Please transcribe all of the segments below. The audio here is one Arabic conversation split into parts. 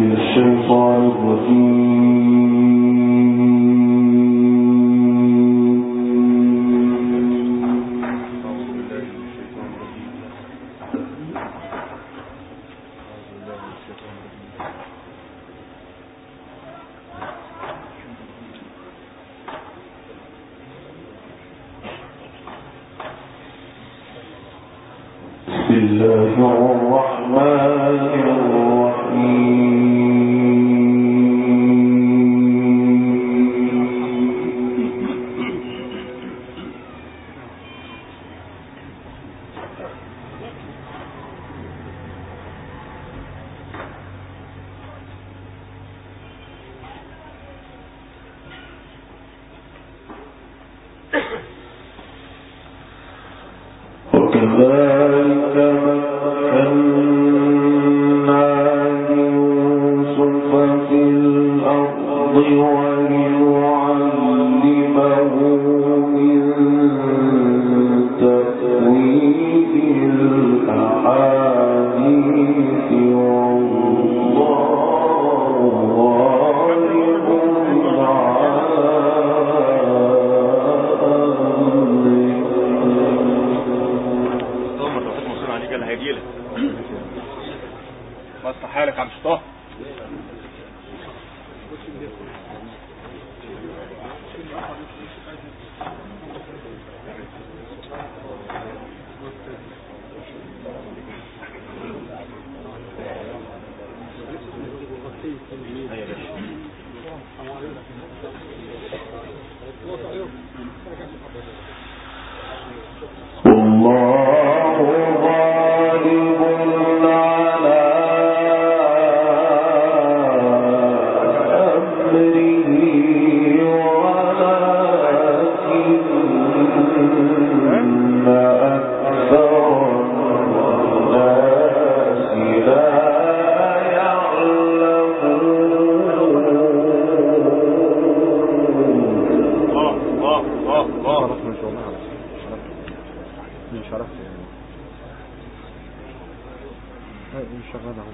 من الشيطان الرجيم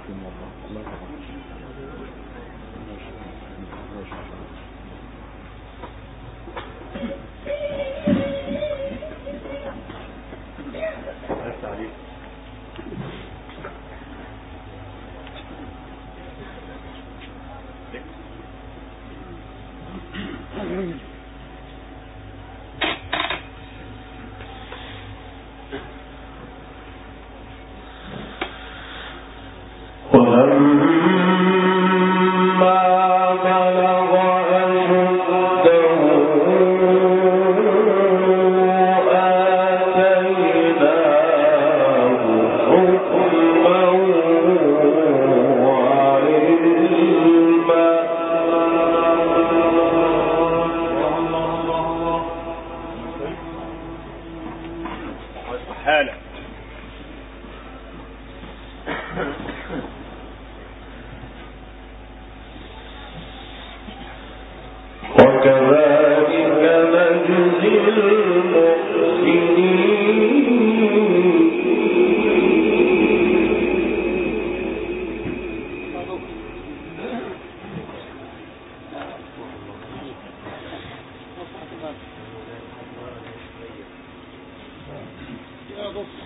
bakayım valla. Kolay kolay. Bible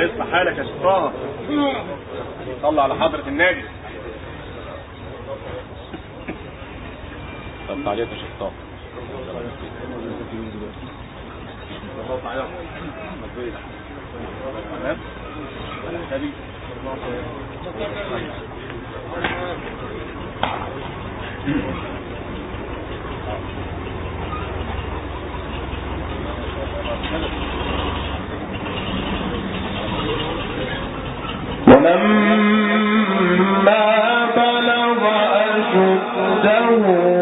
يصلح حالك يا شيطان صلى على حضرة النبي صلى عليك يا شيطان Thank you. فلما بلغ أشده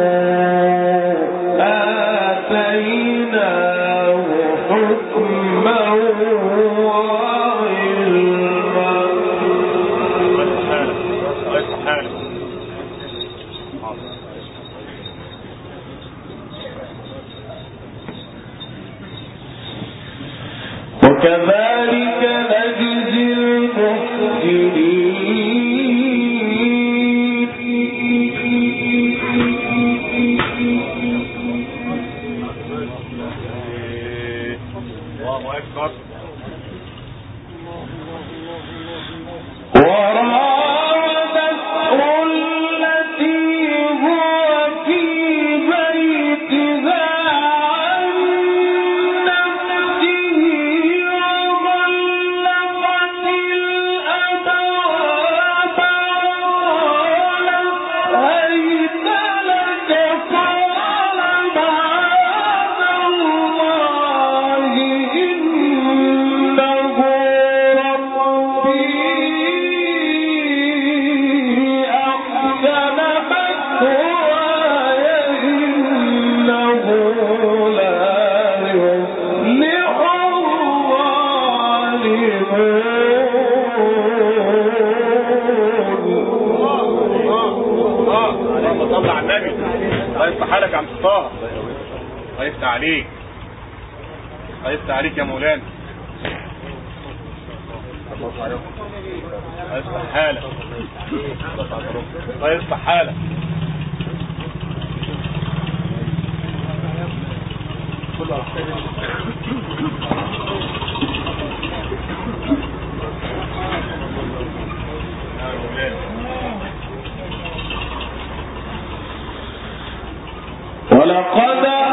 ولقد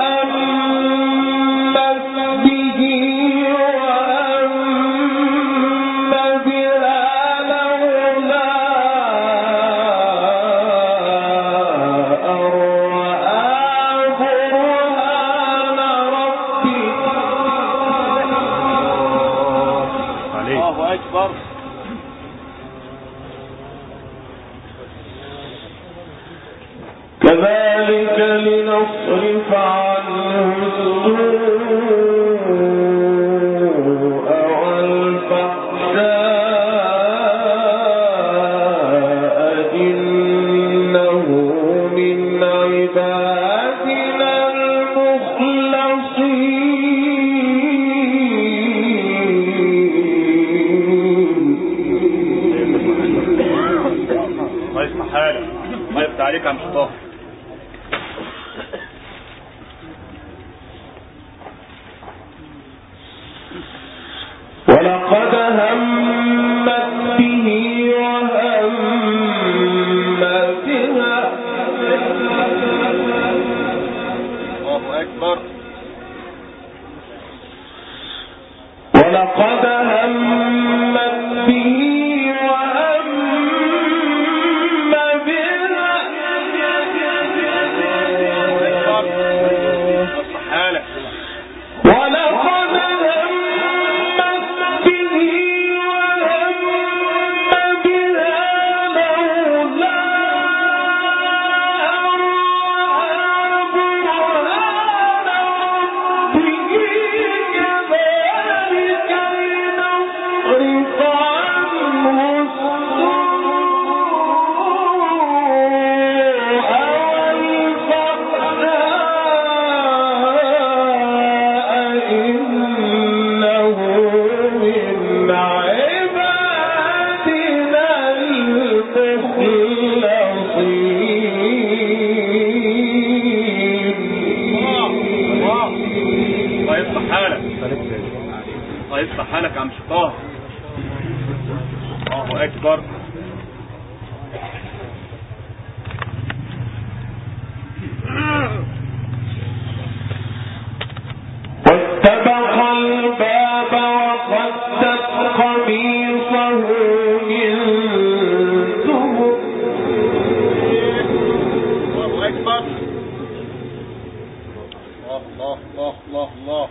ولقد الله الله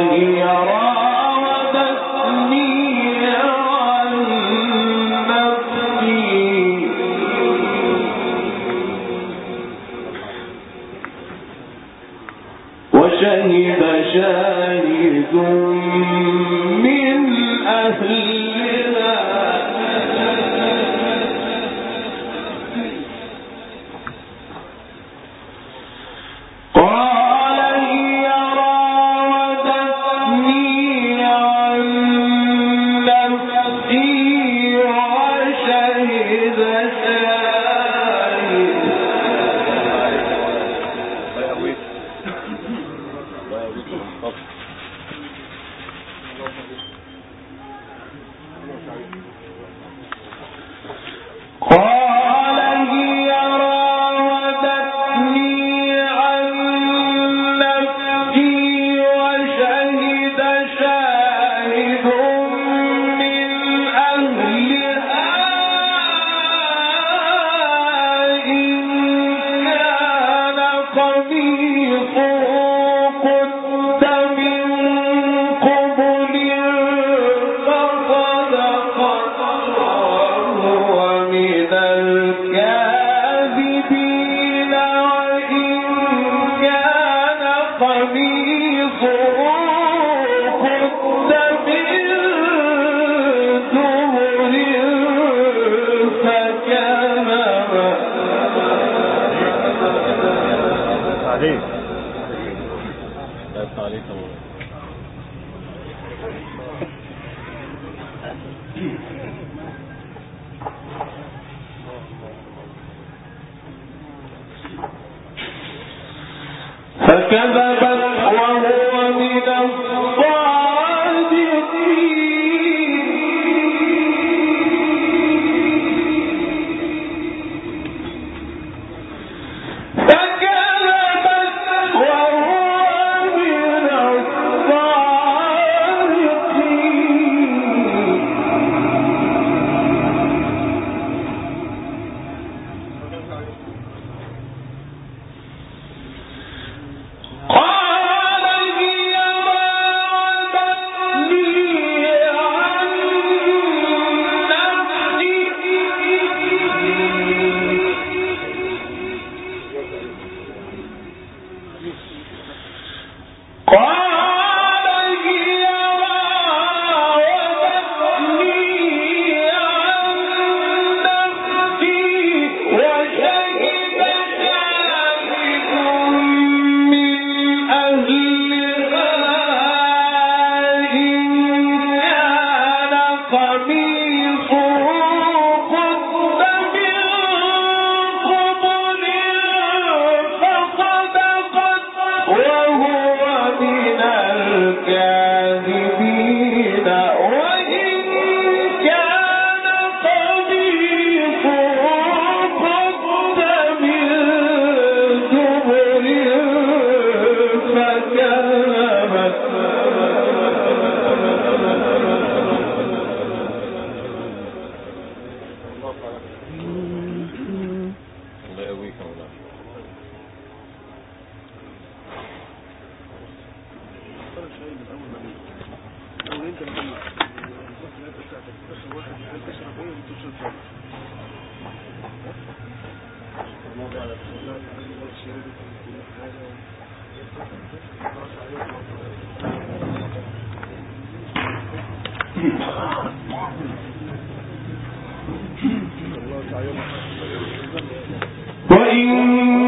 إليه وإن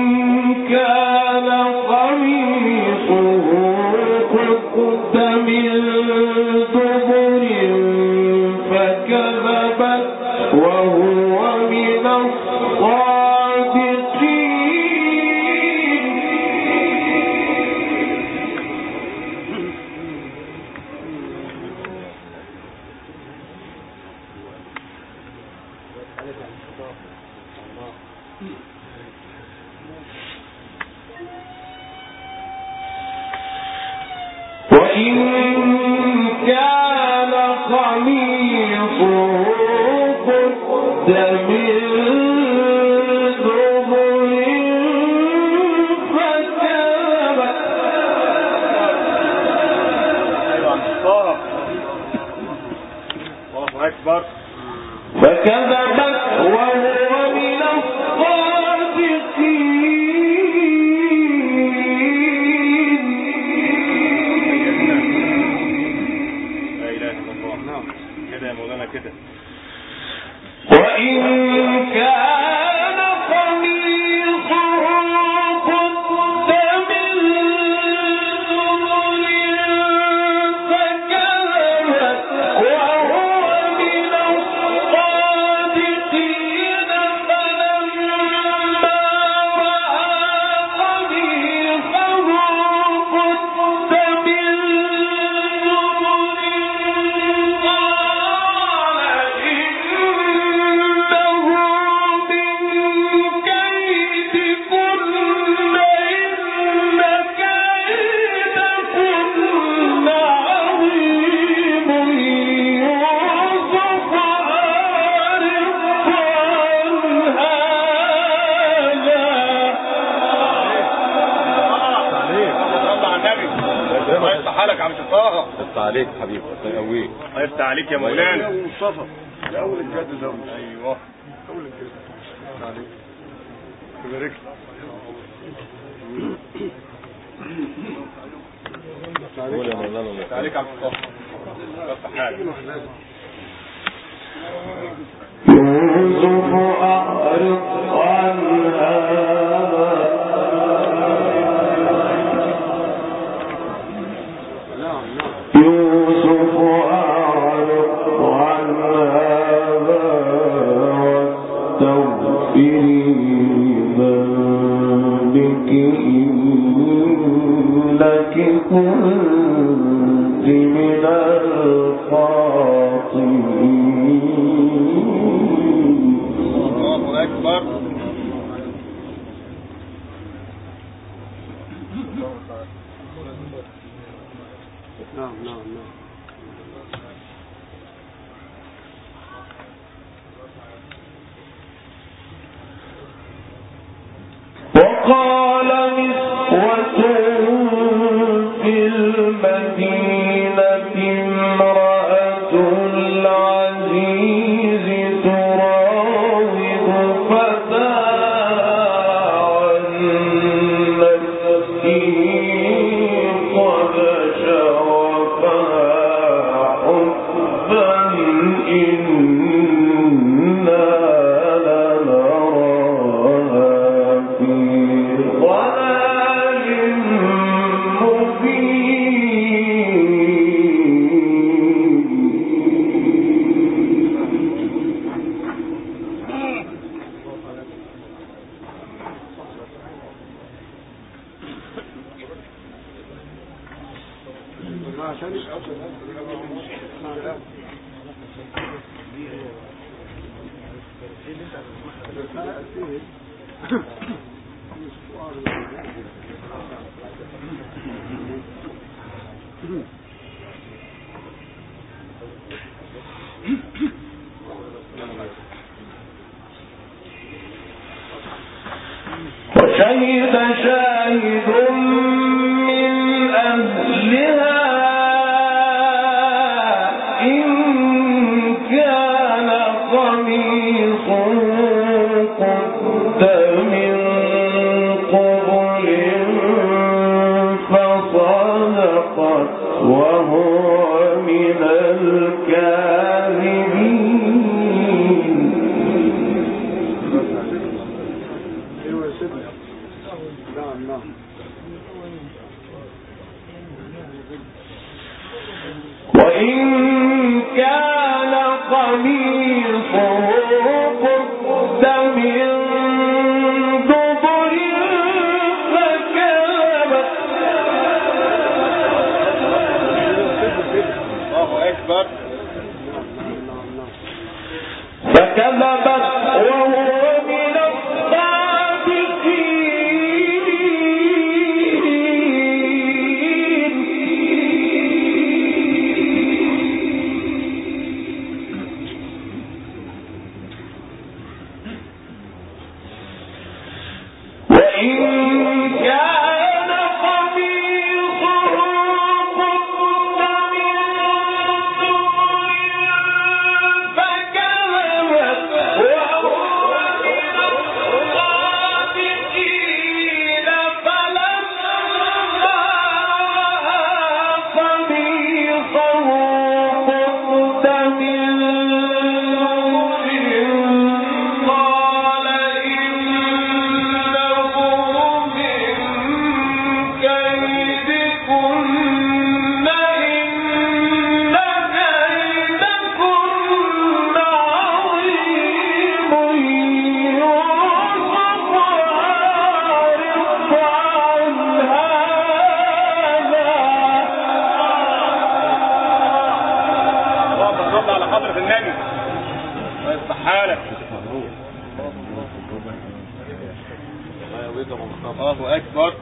الله أكبر.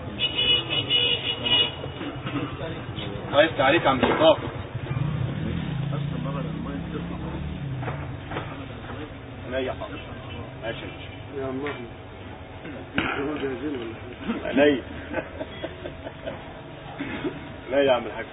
طيب تعليق عن الإضافة لا يا حاضر ماشي. يا الله لا يعمل يا عم الحاج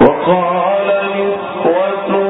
وقال نسوة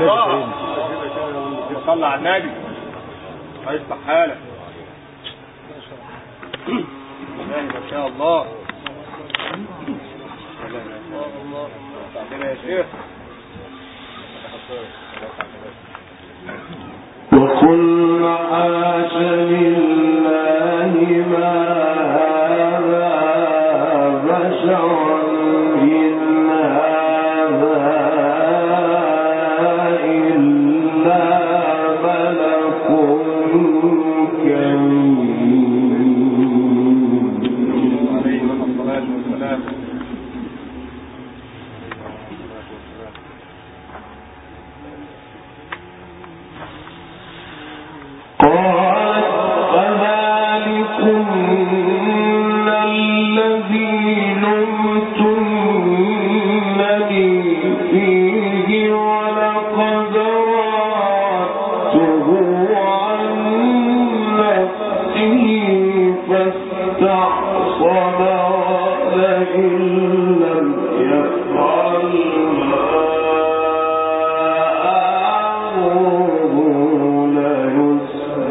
الله. صلى على النبي. هيصبح حالك. يعني ما شاء الله. وكل عاش لله ما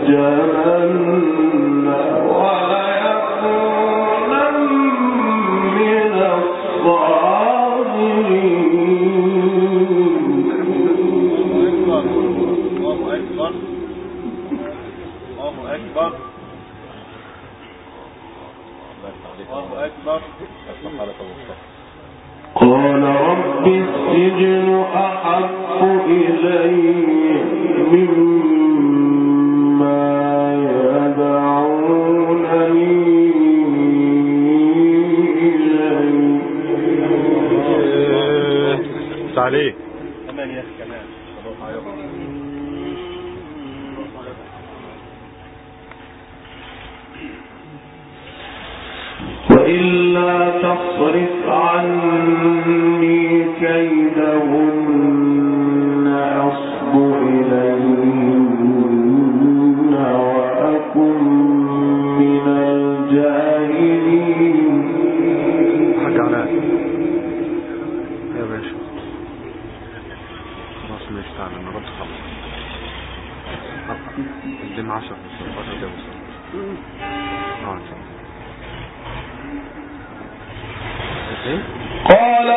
جاء إيه؟ قال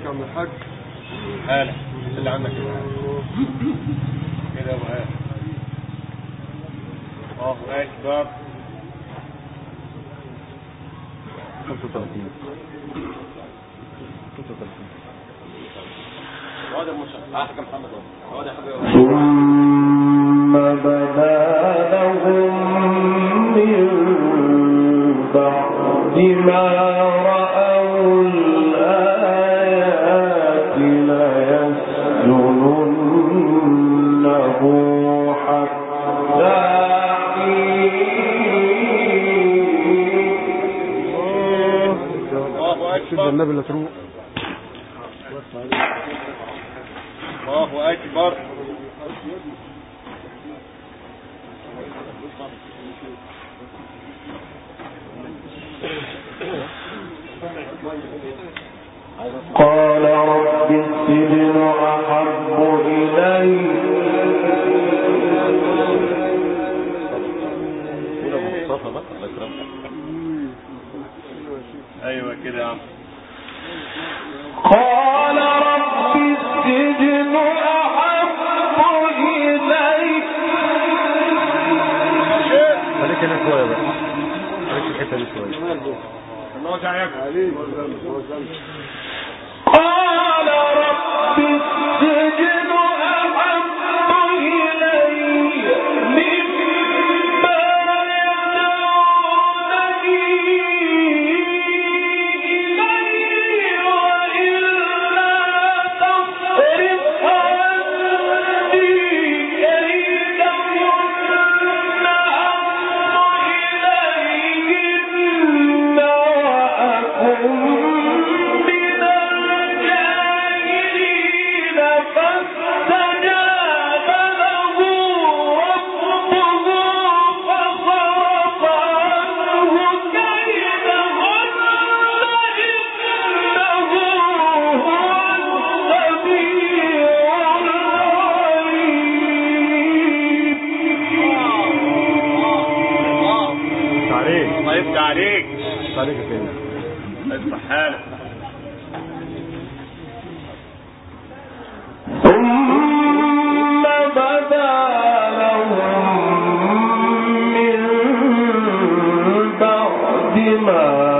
عليك يا عم الحاج. هلا اللي عندك. كده أبو هلا الله اكبر 35 ثم بدا لهم من بعد ما رأى النبي لا تروح. الله أكبر. قال رب السجن أحب إلي. أيوه كده يا عم. شوية بقى الحته دي شوية قال رب Fatima uh,